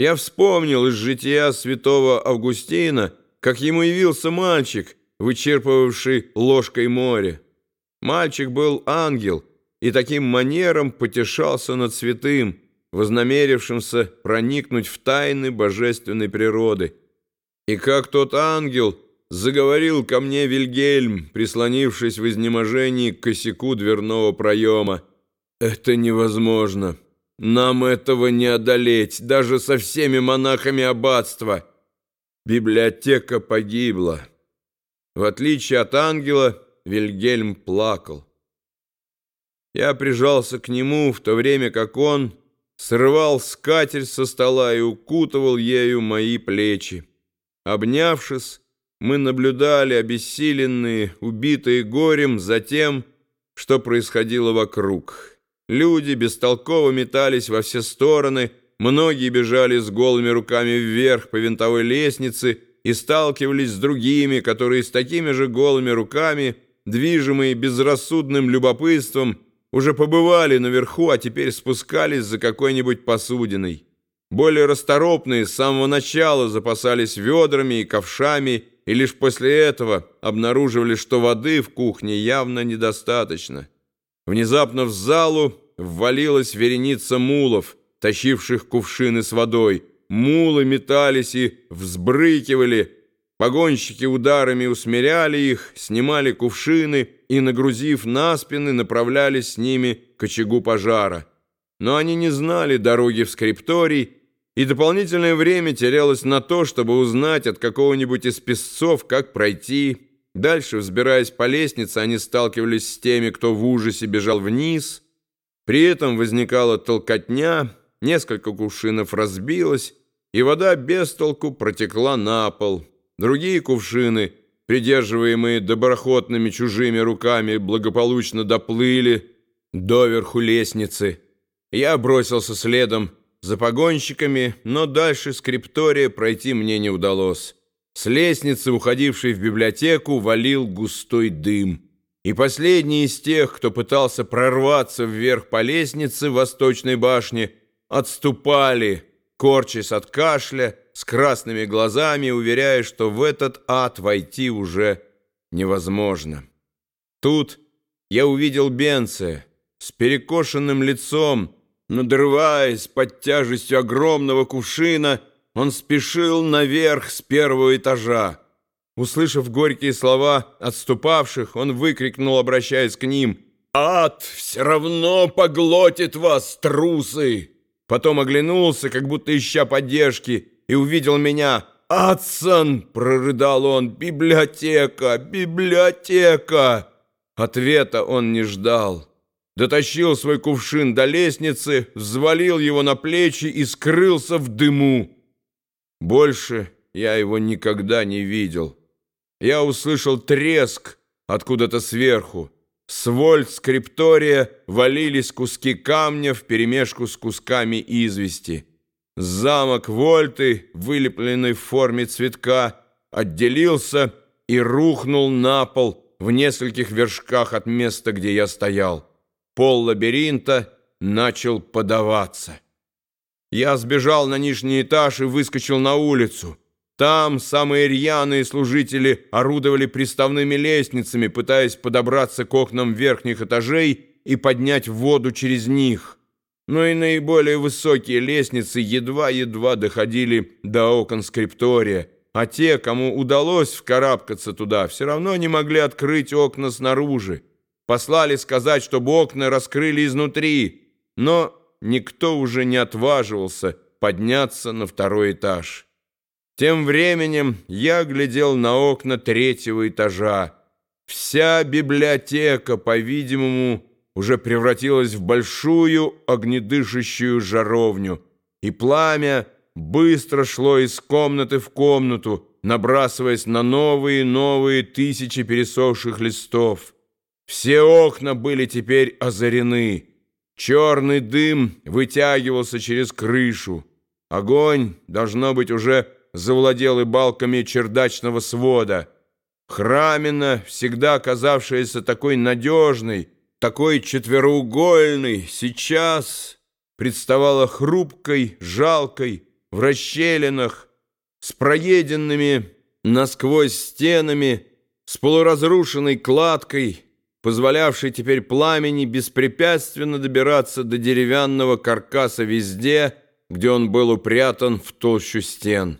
Я вспомнил из жития святого Августина, как ему явился мальчик, вычерпывавший ложкой море. Мальчик был ангел и таким манером потешался над святым, вознамерившимся проникнуть в тайны божественной природы. И как тот ангел заговорил ко мне Вильгельм, прислонившись в изнеможении к косяку дверного проема. «Это невозможно. Нам этого не одолеть, даже со всеми монахами аббатства. Библиотека погибла». В отличие от ангела, Вильгельм плакал. Я прижался к нему, в то время как он срывал скатерть со стола и укутывал ею мои плечи. Обнявшись, мы наблюдали, обессиленные, убитые горем, за тем, что происходило вокруг. Люди бестолково метались во все стороны, многие бежали с голыми руками вверх по винтовой лестнице и сталкивались с другими, которые с такими же голыми руками, движимые безрассудным любопытством, уже побывали наверху, а теперь спускались за какой-нибудь посудиной. Более расторопные с самого начала запасались ведрами и ковшами, и лишь после этого обнаруживали, что воды в кухне явно недостаточно. Внезапно в залу ввалилась вереница мулов, тащивших кувшины с водой. Мулы метались и взбрыкивали. Погонщики ударами усмиряли их, снимали кувшины и, нагрузив на спины, направлялись с ними к очагу пожара. Но они не знали дороги в скрипторий, и дополнительное время терялось на то, чтобы узнать от какого-нибудь из песцов, как пройти. Дальше, взбираясь по лестнице, они сталкивались с теми, кто в ужасе бежал вниз. При этом возникала толкотня, несколько кувшинов разбилось, и вода без толку протекла на пол. Другие кувшины, придерживаемые доброхотными чужими руками, благополучно доплыли доверху лестницы. Я бросился следом, за погонщиками, но дальше скриптория пройти мне не удалось. С лестницы, уходившей в библиотеку, валил густой дым. И последний из тех, кто пытался прорваться вверх по лестнице в восточной башне, отступали, корчась от кашля, с красными глазами, уверяя, что в этот ад войти уже невозможно. Тут я увидел Бенция с перекошенным лицом, Надрываясь под тяжестью огромного кувшина, он спешил наверх с первого этажа. Услышав горькие слова отступавших, он выкрикнул, обращаясь к ним, «Ад все равно поглотит вас, трусы!» Потом оглянулся, как будто ища поддержки, и увидел меня. «Адсон!» — прорыдал он. «Библиотека! Библиотека!» Ответа он не ждал дотащил свой кувшин до лестницы, взвалил его на плечи и скрылся в дыму. Больше я его никогда не видел. Я услышал треск откуда-то сверху. С вольт скриптория валились куски камня вперемешку с кусками извести. Замок Вольты, вылепленный в форме цветка, отделился и рухнул на пол в нескольких вершках от места, где я стоял. Пол лабиринта начал подаваться. Я сбежал на нижний этаж и выскочил на улицу. Там самые рьяные служители орудовали приставными лестницами, пытаясь подобраться к окнам верхних этажей и поднять воду через них. Но и наиболее высокие лестницы едва-едва доходили до окон скриптория, а те, кому удалось вкарабкаться туда, все равно не могли открыть окна снаружи. Послали сказать, чтобы окна раскрыли изнутри, но никто уже не отваживался подняться на второй этаж. Тем временем я глядел на окна третьего этажа. Вся библиотека, по-видимому, уже превратилась в большую огнедышащую жаровню, и пламя быстро шло из комнаты в комнату, набрасываясь на новые новые тысячи пересохших листов. Все окна были теперь озарены. Черный дым вытягивался через крышу. Огонь, должно быть, уже завладел и балками чердачного свода. Храмина, всегда казавшаяся такой надежной, такой четвероугольной, сейчас представала хрупкой, жалкой, в расщелинах, с проеденными насквозь стенами, с полуразрушенной кладкой, позволявшей теперь пламени беспрепятственно добираться до деревянного каркаса везде, где он был упрятан в толщу стен.